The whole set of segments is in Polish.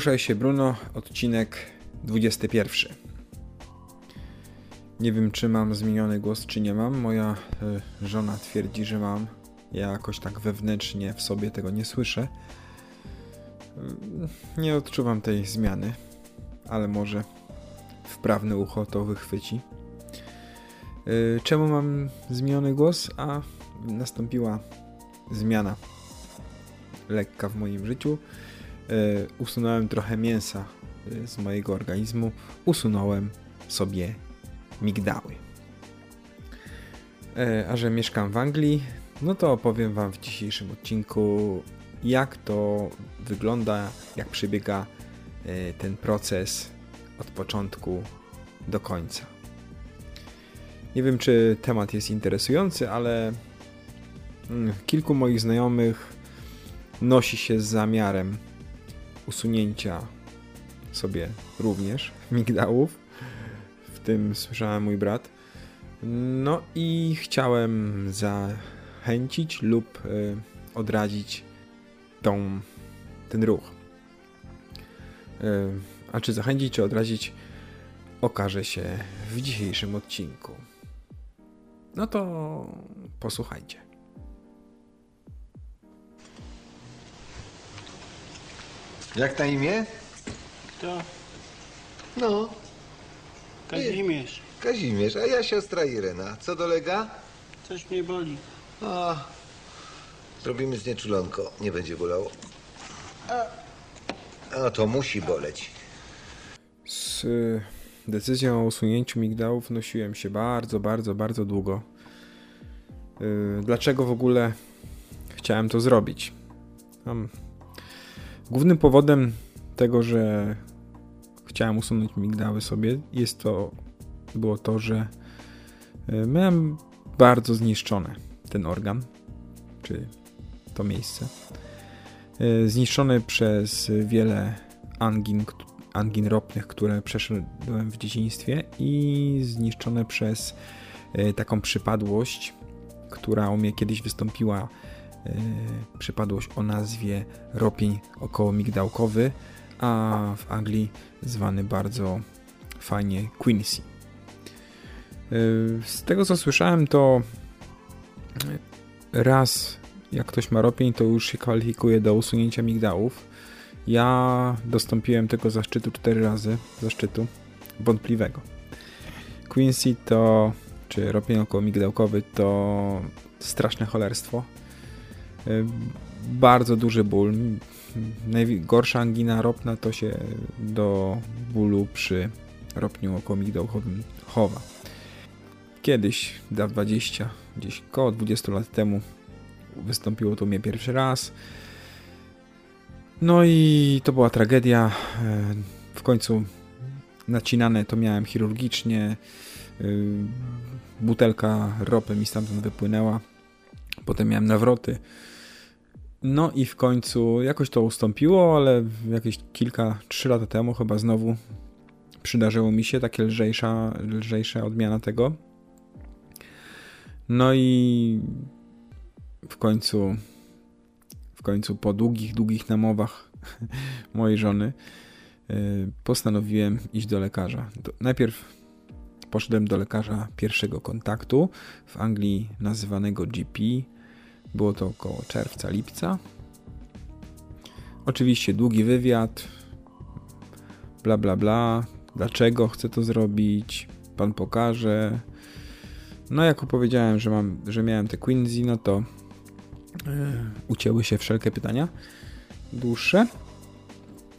Ruszaj się Bruno, odcinek 21. Nie wiem, czy mam zmieniony głos, czy nie mam. Moja y, żona twierdzi, że mam. Ja jakoś tak wewnętrznie w sobie tego nie słyszę. Y, nie odczuwam tej zmiany, ale może wprawne ucho to wychwyci. Y, czemu mam zmieniony głos? A nastąpiła zmiana lekka w moim życiu E, usunąłem trochę mięsa e, z mojego organizmu, usunąłem sobie migdały. E, a że mieszkam w Anglii, no to opowiem Wam w dzisiejszym odcinku, jak to wygląda, jak przebiega ten proces od początku do końca. Nie wiem, czy temat jest interesujący, ale mm, kilku moich znajomych nosi się z zamiarem usunięcia sobie również migdałów. W tym słyszałem mój brat. No i chciałem zachęcić lub y, odradzić tą, ten ruch. Y, a czy zachęcić, czy odradzić, okaże się w dzisiejszym odcinku. No to posłuchajcie. Jak na imię? To No, Kazimierz. Kazimierz, a ja siostra Irena. Co dolega? Coś mnie boli. A, zrobimy znieczulonko. Nie będzie bolało. A, to musi boleć. Z y, decyzją o usunięciu migdałów nosiłem się bardzo, bardzo, bardzo długo. Y, dlaczego w ogóle chciałem to zrobić? Głównym powodem tego, że chciałem usunąć migdały sobie, jest to, było to, że e, miałem bardzo zniszczone ten organ, czy to miejsce. E, zniszczony przez wiele angin, angin ropnych, które przeszedłem w dzieciństwie i zniszczone przez e, taką przypadłość, która u mnie kiedyś wystąpiła przypadłość o nazwie ropień okołomigdałkowy, a w Anglii zwany bardzo fajnie Quincy. E, z tego co słyszałem, to raz jak ktoś ma ropień, to już się kwalifikuje do usunięcia migdałów. Ja dostąpiłem tego zaszczytu cztery razy, zaszczytu wątpliwego. Quincy to, czy ropień okołomigdałkowy to straszne cholerstwo. E, bardzo duży ból. Najgorsza angina ropna to się do bólu przy ropniu okołomigdałowym chowa. Kiedyś, da 20, gdzieś koło 20 lat temu wystąpiło to mnie pierwszy raz. No i to była tragedia. E, w końcu nacinane to miałem chirurgicznie. E, butelka ropy mi stamtąd wypłynęła. Potem miałem nawroty. No i w końcu jakoś to ustąpiło, ale jakieś kilka, trzy lata temu chyba znowu przydarzyło mi się takie lżejsza, lżejsza odmiana tego. No i w końcu w końcu po długich, długich namowach mojej żony y, postanowiłem iść do lekarza. Najpierw poszedłem do lekarza pierwszego kontaktu w Anglii nazywanego GP, było to około czerwca, lipca. Oczywiście długi wywiad, bla bla bla, dlaczego chcę to zrobić, pan pokaże. No jak opowiedziałem, że, mam, że miałem te Quincy, no to yy, ucięły się wszelkie pytania dłuższe.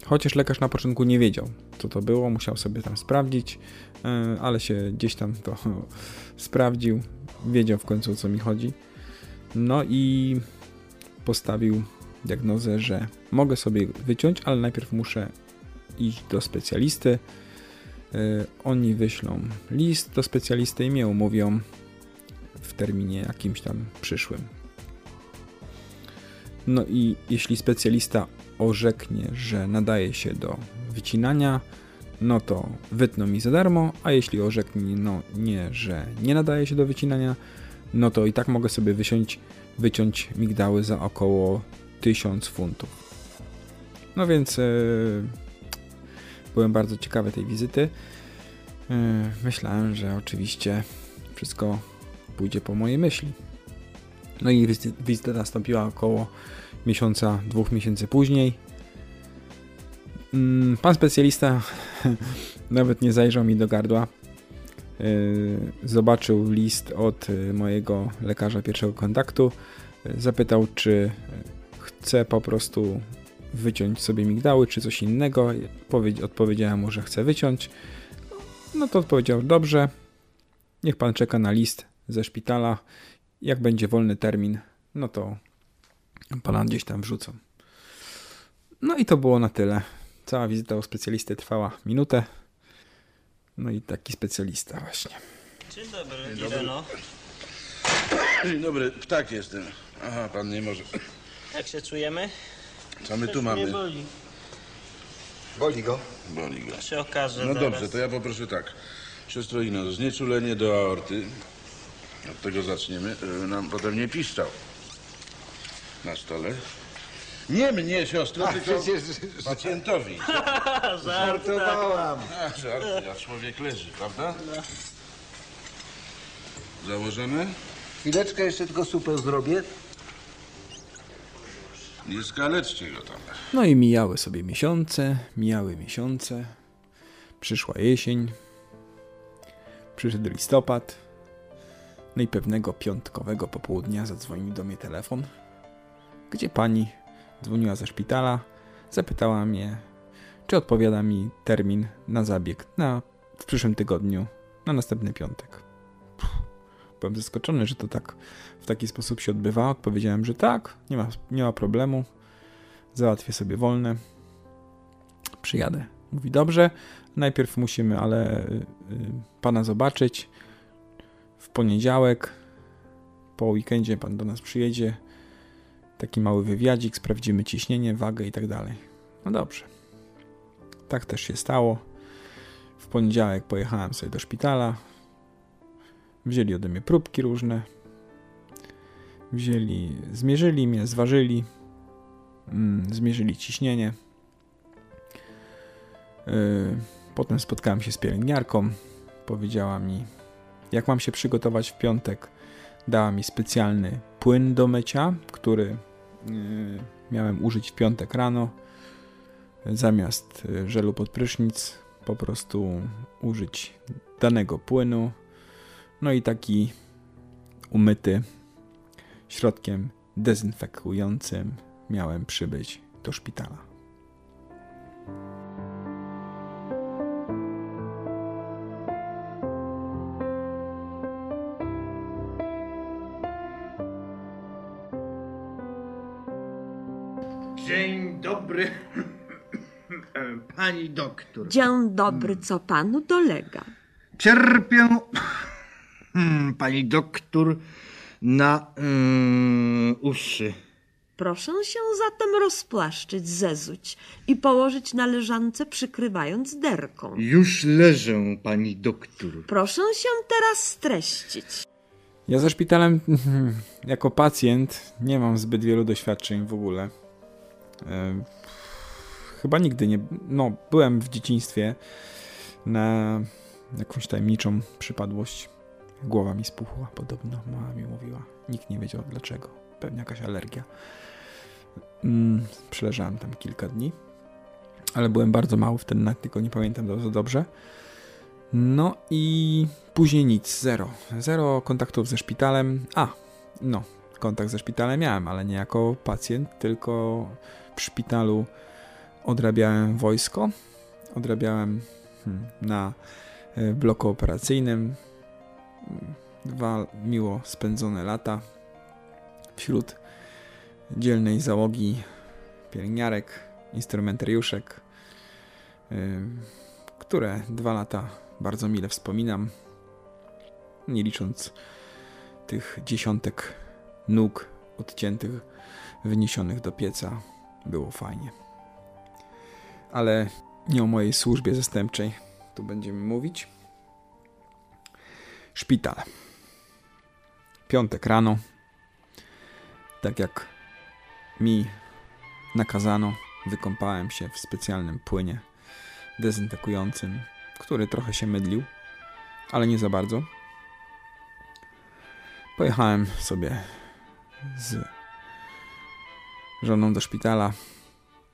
chociaż lekarz na początku nie wiedział, co to było, musiał sobie tam sprawdzić, e, ale się gdzieś tam to sprawdził, wiedział w końcu o co mi chodzi. No i postawił diagnozę, że mogę sobie wyciąć, ale najpierw muszę iść do specjalisty. E, oni wyślą list do specjalisty i mnie umówią w terminie jakimś tam przyszłym. No i jeśli specjalista orzeknie, że nadaje się do wycinania, no to wytną mi za darmo, a jeśli orzeknie no nie, że nie nadaje się do wycinania, no to i tak mogę sobie wyciąć, wyciąć migdały za około 1000 funtów. No więc yy, byłem bardzo ciekawy tej wizyty. Yy, myślałem, że oczywiście wszystko pójdzie po mojej myśli. No i wizyta nastąpiła około miesiąca, dwóch miesięcy później. Mm, pan specjalista nawet nie zajrzał mi do gardła. Y, zobaczył list od y, mojego lekarza pierwszego kontaktu. Y, zapytał, czy chce po prostu wyciąć sobie migdały, czy coś innego. Odpowiedziałem mu, że chce wyciąć. No to odpowiedział, dobrze, niech pan czeka na list ze szpitala. Jak będzie wolny termin, no to pana gdzieś tam wrzucą. No i to było na tyle. Cała wizyta u specjalisty trwała minutę. No i taki specjalista właśnie. Dzień dobry, Dzień dobry. Ireno. Dzień dobry, ptak jestem. Aha, pan nie może. Jak się czujemy? Co my Coś tu mnie mamy? boli. Boli go? Boli go. To się okaże No zaraz. dobrze, to ja poproszę tak. Siostro Ino, znieczulenie do aorty. Od tego zaczniemy, żeby nam potem nie piszczał. Na stole. Nie mnie, siostro, A, tylko przecież- pacjentowi. Żartowałam. A, żart, a człowiek leży, prawda? Założone? Chwileczkę jeszcze tylko super zrobię. Nie skaleczcie go tam. No i mijały sobie miesiące, mijały miesiące. Przyszła jesień. Przyszedł listopad. No i pewnego piątkowego popołudnia zadzwonił do mnie telefon, gdzie pani dzwoniła ze szpitala, zapytała mnie, czy odpowiada mi termin na zabieg na, w przyszłym tygodniu, na następny piątek. Puh, byłem zaskoczony, że to tak w taki sposób się odbywa. Odpowiedziałem, że tak, nie ma, nie ma problemu, załatwię sobie wolne, przyjadę. Mówi, dobrze, najpierw musimy ale y, y, pana zobaczyć w poniedziałek, po weekendzie pan do nas przyjedzie, taki mały wywiadzik, sprawdzimy ciśnienie, wagę i tak dalej. No dobrze. Tak też się stało. W poniedziałek pojechałem sobie do szpitala. Wzięli ode mnie próbki różne. Wzięli, zmierzyli mnie, zważyli. Mm, zmierzyli ciśnienie. Yy, potem spotkałem się z pielęgniarką. Powiedziała mi, jak mam się przygotować w piątek. Dała mi specjalny płyn do mycia, który miałem użyć w piątek rano. Zamiast yy, żelu pod prysznic, po prostu użyć danego płynu. No i taki umyty środkiem dezynfekującym miałem przybyć do szpitala. Dobry, pani doktor. Dzień dobry, co panu dolega? Cierpię, hmm, pani doktor, na mm, uszy. Proszę się zatem rozpłaszczyć, zezuć i położyć na leżance, przykrywając derką. Już leżę, pani doktor. Proszę się teraz streścić. Ja ze szpitalem jako pacjent nie mam zbyt wielu doświadczeń w ogóle. Chyba nigdy nie. No, byłem w dzieciństwie na jakąś tajemniczą przypadłość. Głowa mi spuchła, podobno. Mama mi mówiła. Nikt nie wiedział dlaczego. Pewnie jakaś alergia. Mm, przeleżałem tam kilka dni, ale byłem bardzo mały wtedy, nawet tylko nie pamiętam bardzo dobrze. No i później nic, zero. Zero kontaktów ze szpitalem. A, no, kontakt ze szpitalem miałem, ale nie jako pacjent, tylko w szpitalu odrabiałem wojsko, odrabiałem hmm, na e, bloku operacyjnym. Dwa miło spędzone lata wśród dzielnej załogi pielęgniarek, instrumentariuszek, które dwa lata bardzo mile wspominam, nie licząc tych dziesiątek nóg odciętych, wyniesionych do pieca, było fajnie. Ale nie o mojej służbie zastępczej tu będziemy mówić. Szpital. Piątek rano, tak jak mi nakazano, wykąpałem się w specjalnym płynie dezynfekującym, który trochę się mydlił, ale nie za bardzo. Pojechałem sobie z żoną do szpitala.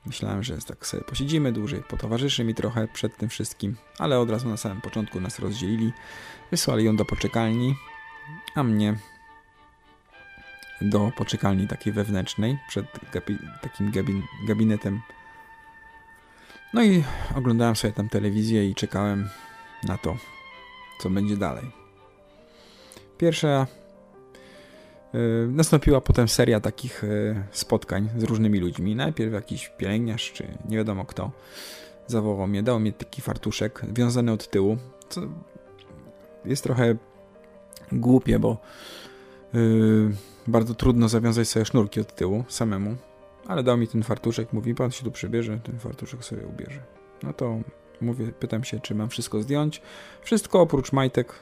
Myślałem, że tak sobie posiedzimy dłużej, potowarzyszy mi trochę przed tym wszystkim, ale od razu na samym początku nas rozdzielili. Wysłali ją do poczekalni, a mnie do poczekalni takiej wewnętrznej, przed gabi takim gabin gabinetem. No i oglądałem sobie tam telewizję i czekałem na to, co będzie dalej. Pierwsza nastąpiła potem seria takich yy, spotkań z różnymi ludźmi. Najpierw jakiś pielęgniarz, czy nie wiadomo kto, zawołał mnie, dał mi taki fartuszek wiązany od tyłu, co jest trochę głupie, bo yy, bardzo trudno zawiązać sobie sznurki od tyłu samemu, ale dał mi ten fartuszek, mówi, pan się tu przybierze, ten fartuszek sobie ubierze. No to mówię, pytam się, czy mam wszystko zdjąć. Wszystko oprócz majtek,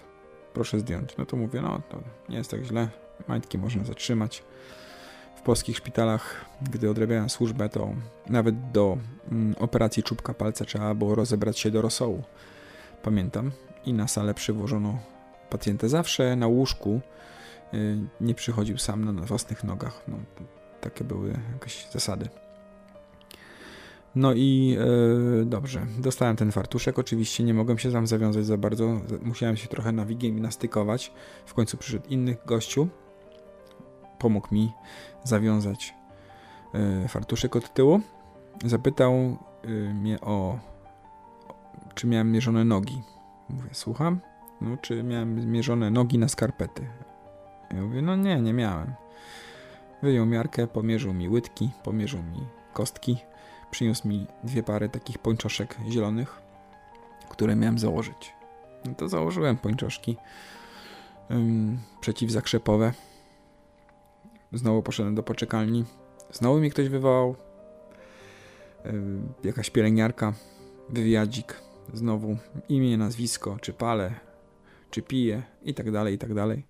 proszę zdjąć. No to mówię, no to nie jest tak źle, majtki można zatrzymać. W polskich szpitalach, gdy odrabiałem służbę, to nawet do mm, operacji czubka palca trzeba było rozebrać się do rosołu. Pamiętam. I na salę przywożono pacjenta zawsze na łóżku Y, nie przychodził sam na własnych nogach. No, takie były jakieś zasady. No i yy, dobrze, dostałem ten fartuszek. Oczywiście nie mogłem się tam zawiązać za bardzo. Musiałem się trochę na gimnastykować. W końcu przyszedł inny gościu. Pomógł mi zawiązać yy, fartuszek od tyłu. Zapytał yy, mnie o, czy miałem mierzone nogi. Mówię, słucham? No, czy miałem mierzone nogi na skarpety? Ja mówię, no nie, nie miałem. Wyjął miarkę, pomierzył mi łydki, pomierzył mi kostki, przyniósł mi dwie pary takich pończoszek zielonych, które miałem założyć. No to założyłem pończoszki ym, przeciwzakrzepowe. Znowu poszedłem do poczekalni. Znowu mi ktoś wywołał. Yy, jakaś pielęgniarka, wywiadzik. Znowu imię, nazwisko, czy palę, czy piję i tak dalej, i tak dalej.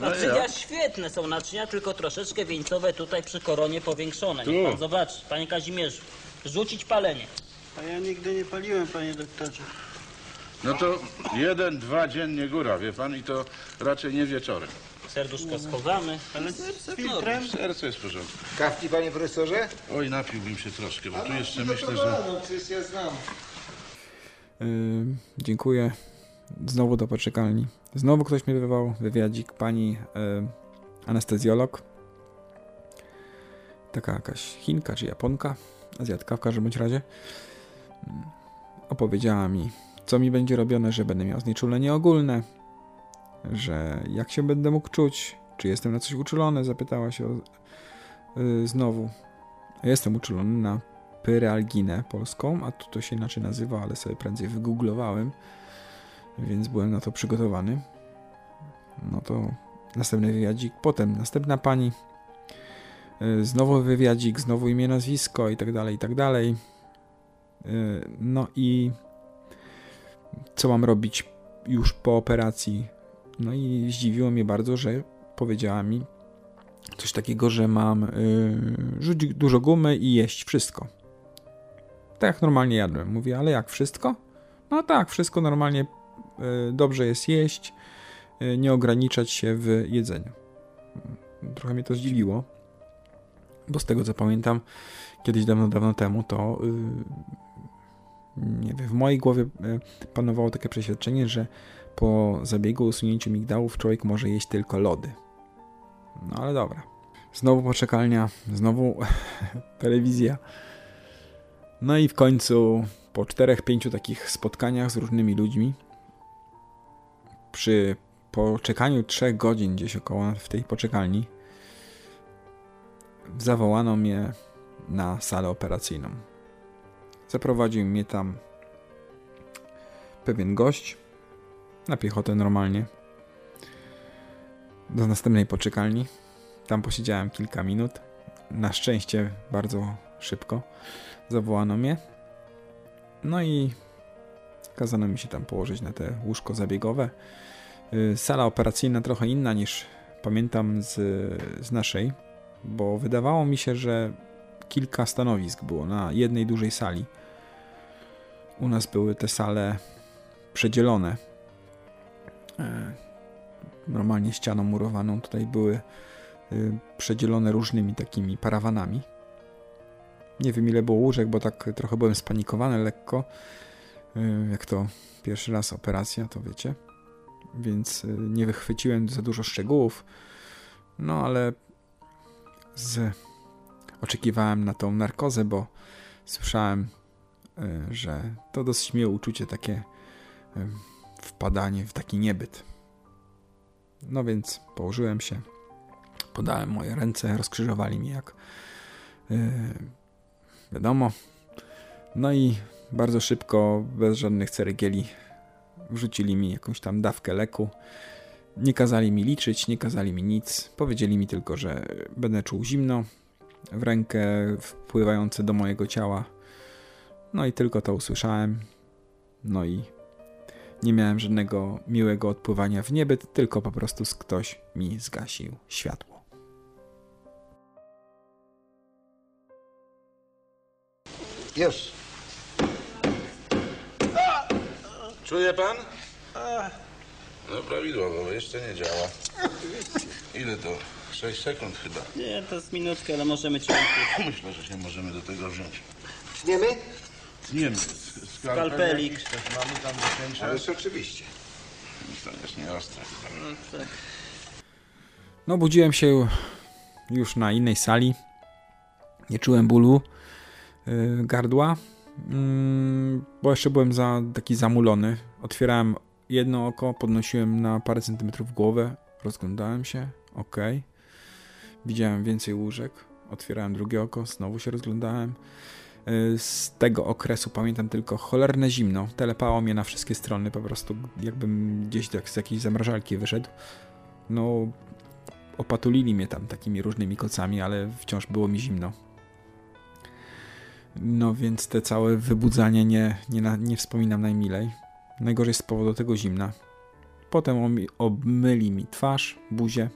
Naczynia świetne są naczynia, tylko troszeczkę wieńcowe tutaj przy koronie powiększone. Niech pan zobaczy, panie Kazimierzu. Rzucić palenie. A ja nigdy nie paliłem, panie doktorze. No to jeden, dwa dziennie góra, wie pan, i to raczej nie wieczorem. Serduszko schowamy. Ale z filtrem? Serce jest w porządku. Kawki, panie profesorze? Oj, napiłbym się troszkę, bo tu jeszcze myślę, że... No, przecież ja znam. Yy, dziękuję. Znowu do poczekalni. Znowu ktoś mnie wywołał, wywiadzik, pani yy, anestezjolog. Taka jakaś Chinka czy Japonka, Azjatka w każdym bądź razie. Yy, opowiedziała mi, co mi będzie robione, że będę miał znieczulenie ogólne, że jak się będę mógł czuć, czy jestem na coś uczulony, zapytała się o, yy, znowu. Jestem uczulony na pyralginę polską, a tu to się inaczej nazywa, ale sobie prędzej wygooglowałem, więc byłem na to przygotowany. No to następny wywiadzik, potem następna pani, yy, znowu wywiadzik, znowu imię, nazwisko i tak dalej, i tak dalej. Yy, No i co mam robić już po operacji? No i zdziwiło mnie bardzo, że powiedziała mi coś takiego, że mam yy, rzucić dużo gumy i jeść wszystko. Tak jak normalnie jadłem. Mówię, ale jak wszystko? No tak, wszystko normalnie y, dobrze jest jeść, y, nie ograniczać się w jedzeniu. Trochę mnie to zdziwiło, bo z tego co pamiętam, kiedyś dawno, dawno temu, to y, nie wiem, w mojej głowie y, panowało takie przeświadczenie, że po zabiegu usunięciu migdałów człowiek może jeść tylko lody. No ale dobra. Znowu poczekalnia, znowu telewizja. No i w końcu po czterech, pięciu takich spotkaniach z różnymi ludźmi, przy poczekaniu trzech godzin gdzieś około w tej poczekalni, zawołano mnie na salę operacyjną. Zaprowadził mnie tam pewien gość na piechotę normalnie do następnej poczekalni. Tam posiedziałem kilka minut. Na szczęście bardzo szybko zawołano mnie. No i kazano mi się tam położyć na te łóżko zabiegowe. Y, sala operacyjna trochę inna niż pamiętam z, z naszej, bo wydawało mi się, że kilka stanowisk było na jednej dużej sali. U nas były te sale przedzielone. E, normalnie ścianą murowaną. Tutaj były y, przedzielone różnymi takimi parawanami. Nie wiem ile było łóżek, bo tak trochę byłem spanikowany lekko. Y, jak to pierwszy raz operacja, to wiecie. Więc y, nie wychwyciłem za dużo szczegółów. No ale z... oczekiwałem na tą narkozę, bo słyszałem, że to dosyć miłe uczucie takie wpadanie w taki niebyt. No więc położyłem się, podałem moje ręce, rozkrzyżowali mi jak yy, wiadomo. No i bardzo szybko, bez żadnych ceregieli, wrzucili mi jakąś tam dawkę leku. Nie kazali mi liczyć, nie kazali mi nic. Powiedzieli mi tylko, że będę czuł zimno w rękę wpływające do mojego ciała. No i tylko to usłyszałem. No i nie miałem żadnego miłego odpływania w niebyt, tylko po prostu ktoś mi zgasił światło. Już. Czuje pan? No prawidłowo, jeszcze nie działa. Ile to? 6 sekund chyba. Nie, to jest minutkę, ale możemy cię Myślę, że się możemy do tego wziąć. Tniemy? Tniemy. Skalpelik. Też mamy tam. Ależ oczywiście. To jest nieostre. No, tak. No, budziłem się już na innej sali. Nie czułem bólu yy, gardła, yy, bo jeszcze byłem za, taki zamulony. Otwierałem jedno oko, podnosiłem na parę centymetrów głowę, rozglądałem się, ok. Widziałem więcej łóżek, otwierałem drugie oko, znowu się rozglądałem. Yy, z tego okresu pamiętam tylko cholerne zimno. Telepało mnie na wszystkie strony, po prostu jakbym gdzieś tak z jakiejś zamrażalki wyszedł. No, opatulili mnie tam takimi różnymi kocami, ale wciąż było mi zimno. No więc te całe wybudzanie nie, nie, nie wspominam najmilej. Najgorzej z powodu tego zimna. Potem obmyli mi twarz, buzię.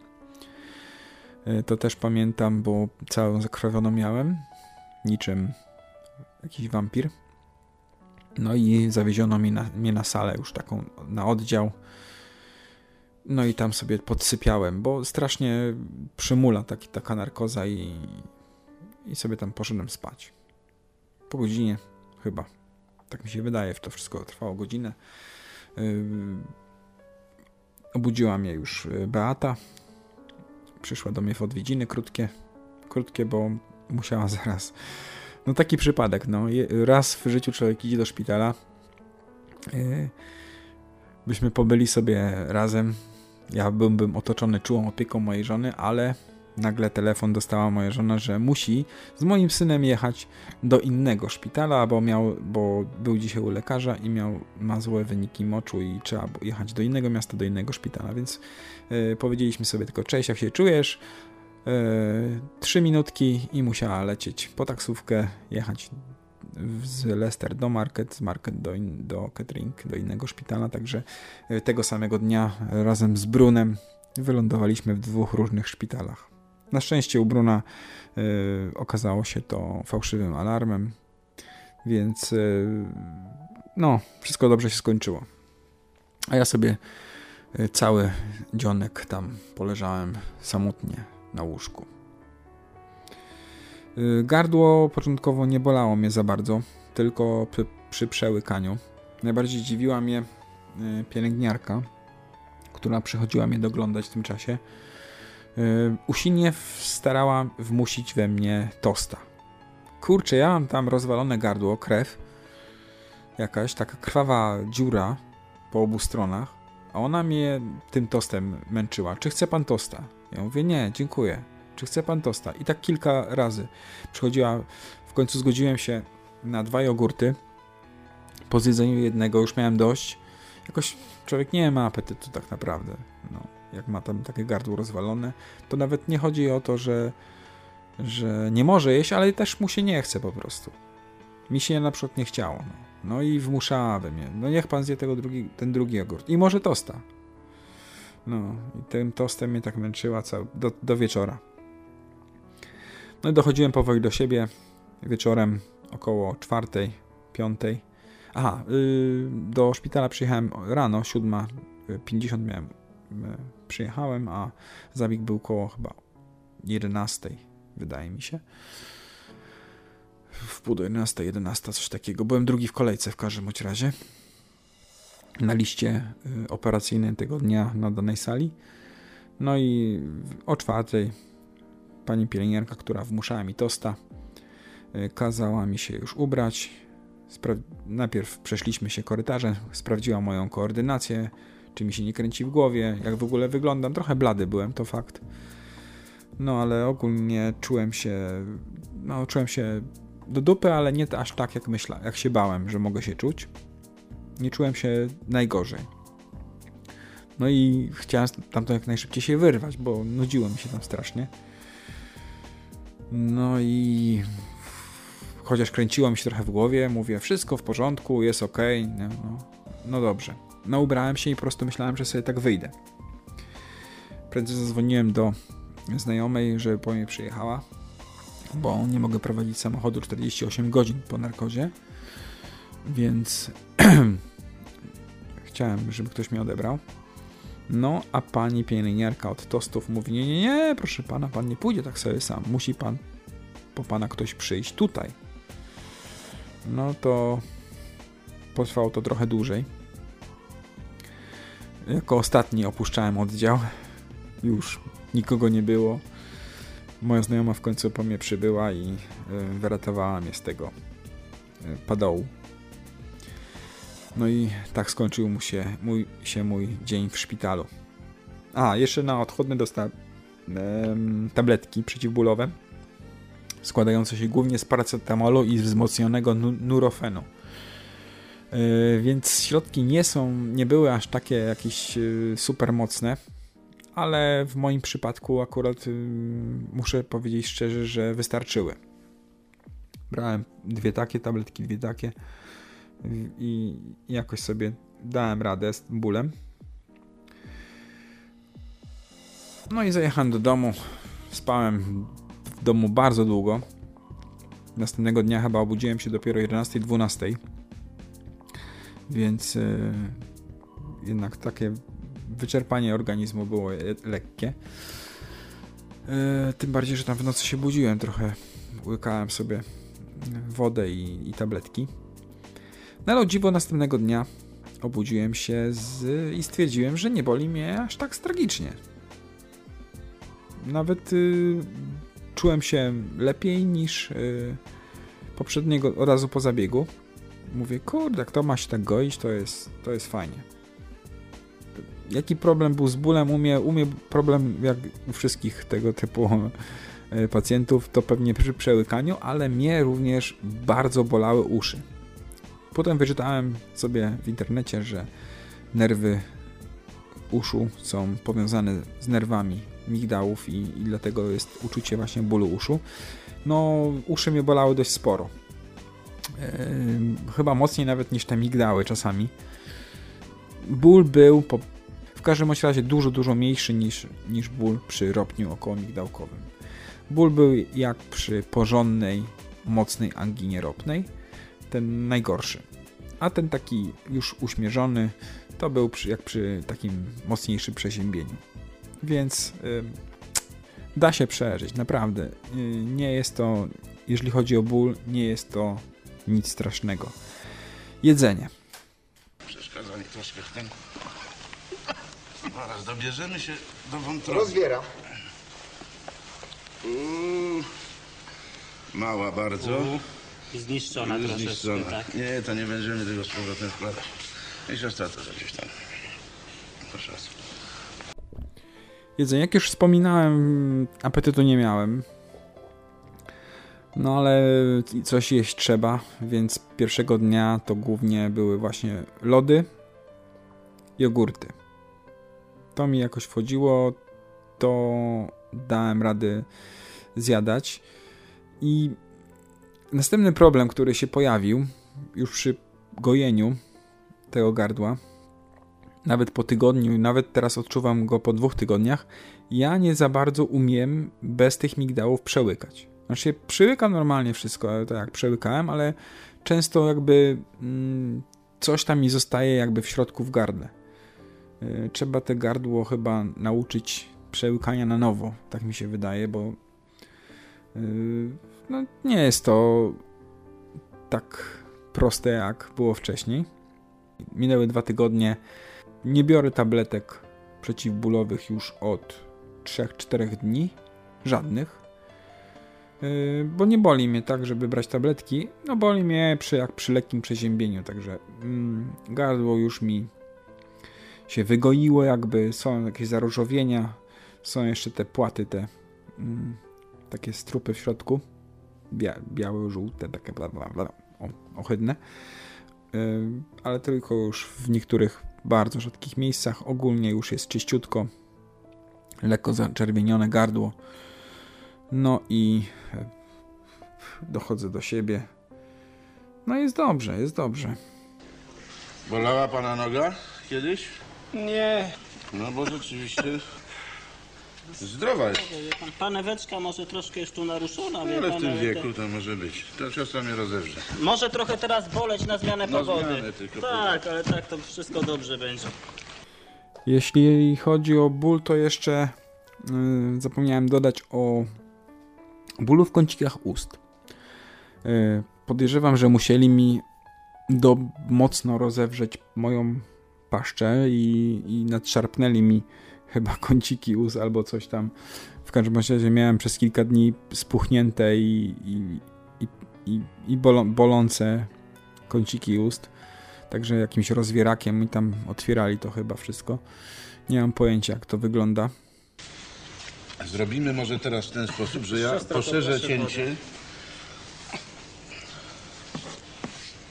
To też pamiętam, bo całą zakrwawioną miałem. Niczym jakiś wampir. No i zawieziono mnie na, mnie na salę, już taką na oddział. No i tam sobie podsypiałem, bo strasznie przymula taki, taka narkoza i, i sobie tam poszedłem spać. Po godzinie chyba. Tak mi się wydaje, to wszystko trwało godzinę. Yy, obudziła mnie już Beata. Przyszła do mnie w odwiedziny krótkie. Krótkie, bo musiała zaraz. No taki przypadek, no. Raz w życiu człowiek idzie do szpitala. Yy, byśmy pobyli sobie razem. Ja byłbym otoczony czułą opieką mojej żony, ale nagle telefon dostała moja żona, że musi z moim synem jechać do innego szpitala, bo, miał, bo był dzisiaj u lekarza i miał, ma złe wyniki moczu i trzeba jechać do innego miasta, do innego szpitala, więc yy, powiedzieliśmy sobie tylko cześć, jak się czujesz? Yy, trzy minutki i musiała lecieć po taksówkę, jechać z Leicester do Market, z Market do, in, do Kettering, do innego szpitala, także tego samego dnia razem z Brunem wylądowaliśmy w dwóch różnych szpitalach. Na szczęście u Bruna y, okazało się to fałszywym alarmem, więc y, no, wszystko dobrze się skończyło. A ja sobie cały dzionek tam poleżałem samotnie na łóżku. Gardło początkowo nie bolało mnie za bardzo, tylko przy, przy przełykaniu. Najbardziej dziwiła mnie pielęgniarka, która przychodziła mnie doglądać w tym czasie usilnie starała wmusić we mnie tosta. kurczę, ja mam tam rozwalone gardło, krew, jakaś taka krwawa dziura po obu stronach, a ona mnie tym tostem męczyła. Czy chce pan tosta? Ja mówię, nie, dziękuję. Czy chce pan tosta? I tak kilka razy przychodziła, w końcu zgodziłem się na dwa jogurty. Po zjedzeniu jednego już miałem dość. Jakoś człowiek nie ma apetytu tak naprawdę. No, jak ma tam takie gardło rozwalone, to nawet nie chodzi o to, że, że nie może jeść, ale też mu się nie chce po prostu. Mi się na przykład nie chciało. No, no i wmuszały mnie. No niech pan zje tego drugi, ten drugi jogurt. I może tosta. No i tym tostem mnie tak męczyła cały, do, do wieczora. No i dochodziłem powoli do siebie wieczorem około czwartej, piątej. Aha, yy, do szpitala przyjechałem rano, 7.50 miałem, yy, przyjechałem, a zabieg był koło chyba 11, wydaje mi się. W pół do 11, 11, coś takiego. Byłem drugi w kolejce w każdym bądź razie. Na liście yy, operacyjnej tego dnia na danej sali. No i o czwartej pani pielęgniarka, która wmuszała mi tosta, yy, kazała mi się już ubrać. Spra- najpierw przeszliśmy się korytarzem, sprawdziła moją koordynację, czy mi się nie kręci w głowie, jak w ogóle wyglądam. Trochę blady byłem, to fakt. No ale ogólnie czułem się, no czułem się do dupy, ale nie aż tak jak myślałem, jak się bałem, że mogę się czuć. Nie czułem się najgorzej. No i chciałem tamto jak najszybciej się wyrwać, bo nudziło mi się tam strasznie. No i chociaż kręciło mi się trochę w głowie, mówię, wszystko w porządku, jest ok, no, no, no dobrze. No ubrałem się i po prostu myślałem, że sobie tak wyjdę. Prędzej zadzwoniłem do znajomej, żeby po mnie przyjechała, bo nie mogę prowadzić samochodu 48 godzin po narkozie, więc chciałem, żeby ktoś mnie odebrał. No, a pani pielęgniarka od tostów mówi, nie, nie, nie, proszę pana, pan nie pójdzie tak sobie sam, musi pan, po pana ktoś przyjść tutaj. No to potrwało to trochę dłużej. Jako ostatni opuszczałem oddział. Już nikogo nie było. Moja znajoma w końcu po mnie przybyła i y, wyratowała mnie z tego y, padołu. No i tak skończył mu się mój, się mój dzień w szpitalu. A, jeszcze na odchodne dostałem em, tabletki przeciwbólowe składające się głównie z paracetamolu i wzmocnionego nu nurofenu. Yy, więc środki nie są, nie były aż takie jakieś yy, super mocne, ale w moim przypadku akurat yy, muszę powiedzieć szczerze, że wystarczyły. Brałem dwie takie tabletki, dwie takie i jakoś sobie dałem radę z bólem. No i zajechałem do domu. Spałem w domu bardzo długo. Następnego dnia chyba obudziłem się dopiero 11-12. Więc yy, jednak takie wyczerpanie organizmu było lekkie. Yy, tym bardziej, że tam w nocy się budziłem trochę. Łykałem sobie wodę i, i tabletki. O dziwo następnego dnia obudziłem się z, i stwierdziłem, że nie boli mnie aż tak tragicznie. Nawet yy, czułem się lepiej niż yy, poprzedniego od razu po zabiegu. Mówię, kurde, kto ma się tak goić, to jest, to jest fajnie. Jaki problem był z bólem? U mnie, u mnie problem, jak u wszystkich tego typu yy, pacjentów, to pewnie przy przełykaniu, ale mnie również bardzo bolały uszy. Potem wyczytałem sobie w internecie, że nerwy uszu są powiązane z nerwami migdałów i, i dlatego jest uczucie właśnie bólu uszu. No, uszy mnie bolały dość sporo. Yy, chyba mocniej nawet niż te migdały czasami. Ból był po, w każdym razie dużo, dużo mniejszy niż, niż ból przy ropniu okołomigdałkowym. Ból był jak przy porządnej, mocnej anginie ropnej, ten najgorszy. A ten taki już uśmierzony to był przy, jak przy takim mocniejszym przeziębieniu. Więc y, da się przeżyć, naprawdę. Y, nie jest to, jeżeli chodzi o ból, nie jest to nic strasznego. Jedzenie. Przeszkadza mi troszkę w ten. Zaraz dobierzemy się do wątroby. Rozwieram. Mała bardzo. Zniszczona Już troszeczkę, zniszczona. tak. Nie, to nie będziemy tego z powrotem wkładać. I siostra to gdzieś tam. Proszę bardzo. Jedzenie, jak już wspominałem, apetytu nie miałem. No ale coś jeść trzeba, więc pierwszego dnia to głównie były właśnie lody, jogurty. To mi jakoś wchodziło, to dałem rady zjadać. I następny problem, który się pojawił już przy gojeniu tego gardła, nawet po tygodniu, nawet teraz odczuwam go po dwóch tygodniach, ja nie za bardzo umiem bez tych migdałów przełykać. Znaczy, przełykam normalnie wszystko, tak jak przełykałem, ale często jakby mm, coś tam mi zostaje jakby w środku w gardle. Yy, trzeba te gardło chyba nauczyć przełykania na nowo, tak mi się wydaje, bo yy, no, nie jest to tak proste jak było wcześniej. Minęły dwa tygodnie. Nie biorę tabletek przeciwbólowych już od 3-4 dni. Żadnych. Yy, bo nie boli mnie tak, żeby brać tabletki. No boli mnie przy, jak przy lekkim przeziębieniu, także mm, gardło już mi się wygoiło jakby, są jakieś zaróżowienia, są jeszcze te płaty, te mm, takie strupy w środku, Bia białe, żółte, takie bla bla bla, o, ohydne, yy, ale tylko już w niektórych bardzo rzadkich miejscach, ogólnie już jest czyściutko, lekko zaczerwienione gardło, no i e, dochodzę do siebie, no jest dobrze, jest dobrze. Bolała pana noga kiedyś? Nie. No bo rzeczywiście zdrowa jest. Pan, paneweczka może troszkę jest tu naruszona, wie Ale w pan, tym wieku to może być. To siostra mnie rozewrze. Może trochę teraz boleć na zmianę Na pogody. zmianę tylko tak, ale tak to wszystko dobrze będzie. Jeśli chodzi o ból, to jeszcze yy, zapomniałem dodać o bólu w kącikach ust. Yy, podejrzewam, że musieli mi do, mocno rozewrzeć moją paszczę i, i nadszarpnęli mi chyba kąciki ust albo coś tam. W każdym razie miałem przez kilka dni spuchnięte i, i, i, i, i bolą, bolące kąciki ust. Także jakimś rozwierakiem mi tam otwierali to chyba wszystko. Nie mam pojęcia, jak to wygląda. Zrobimy może teraz w ten sposób, że ja Siostra, poszerzę cięcie.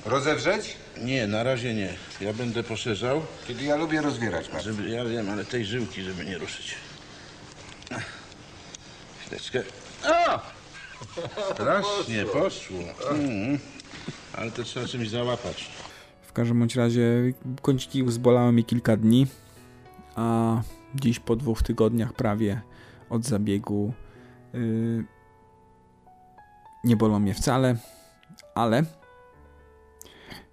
Rozewrzeć? Nie, na razie nie. Ja będę poszerzał, Kiedy ja lubię rozwierać bardzo. żeby, ja wiem, ale tej żyłki, żeby nie ruszyć. Chwileczkę. O! Raz, nie, poszło. Mm. Ale to trzeba czymś załapać. W każdym bądź razie kąciki ust bolały mi kilka dni, a dziś po dwóch tygodniach prawie od zabiegu yy, nie bolą mnie wcale, ale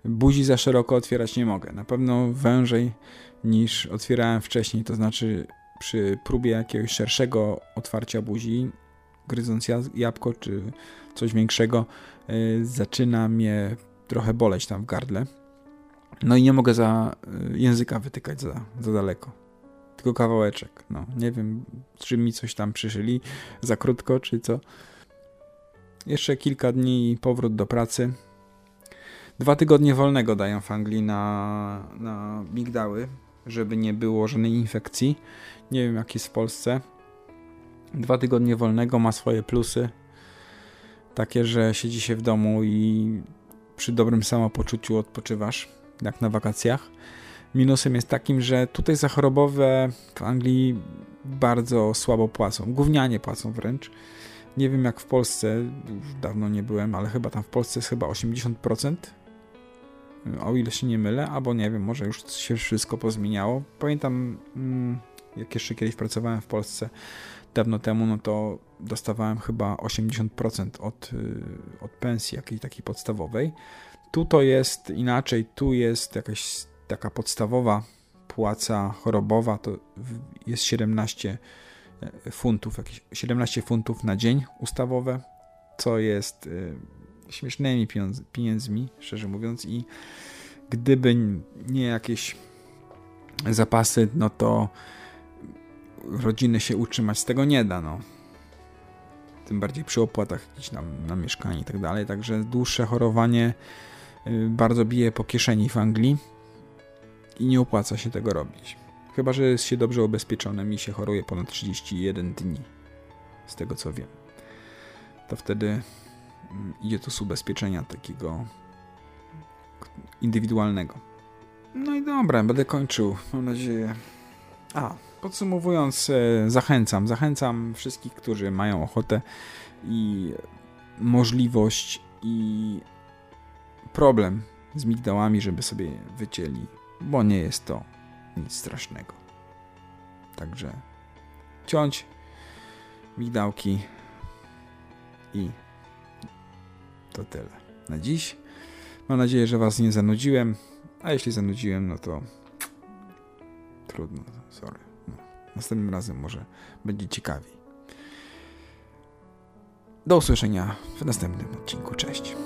buzi za szeroko otwierać nie mogę. Na pewno wężej niż otwierałem wcześniej, to znaczy przy próbie jakiegoś szerszego otwarcia buzi, gryząc ja- jabłko czy coś większego, yy, zaczyna mnie trochę boleć tam w gardle. No i nie mogę za y, języka wytykać za, za daleko. Tylko kawałeczek. No, nie wiem, czy mi coś tam przyszyli za krótko, czy co. Jeszcze kilka dni i powrót do pracy. Dwa tygodnie wolnego dają w Anglii na, na migdały, żeby nie było żadnej infekcji. Nie wiem, jak jest w Polsce. Dwa tygodnie wolnego ma swoje plusy. Takie, że siedzi się w domu i przy dobrym samopoczuciu odpoczywasz, jak na wakacjach. Minusem jest takim, że tutaj za chorobowe w Anglii bardzo słabo płacą. Gównianie płacą wręcz. Nie wiem jak w Polsce, już dawno nie byłem, ale chyba tam w Polsce jest chyba 80%. O ile się nie mylę, albo nie wiem, może już się wszystko pozmieniało. Pamiętam, mm, jak jeszcze kiedyś pracowałem w Polsce dawno temu, no to dostawałem chyba 80% od, y, od pensji jakiejś takiej podstawowej. Tu to jest inaczej, tu jest jakaś taka podstawowa płaca chorobowa, to jest 17 funtów, jakieś 17 funtów na dzień ustawowe, co jest y, śmiesznymi pieniędzmi, szczerze mówiąc, i gdyby nie jakieś zapasy, no to rodziny się utrzymać z tego nie da, no. tym bardziej przy opłatach jakichś na, na mieszkanie i tak dalej. Także dłuższe chorowanie y, bardzo bije po kieszeni w Anglii i nie opłaca się tego robić. Chyba, że jest się dobrze ubezpieczonym i się choruje ponad 31 dni, z tego co wiem. To wtedy idzie to z ubezpieczenia takiego indywidualnego. No i dobra, będę kończył. Mam nadzieję. A, podsumowując, e, zachęcam, zachęcam wszystkich, którzy mają ochotę i możliwość i problem z migdałami, żeby sobie wycięli, bo nie jest to nic strasznego. Także ciąć migdałki i to tyle na dziś. Mam nadzieję, że Was nie zanudziłem, a jeśli zanudziłem, no to trudno, sorry. No, następnym razem może będzie ciekawiej. Do usłyszenia w następnym odcinku. Cześć.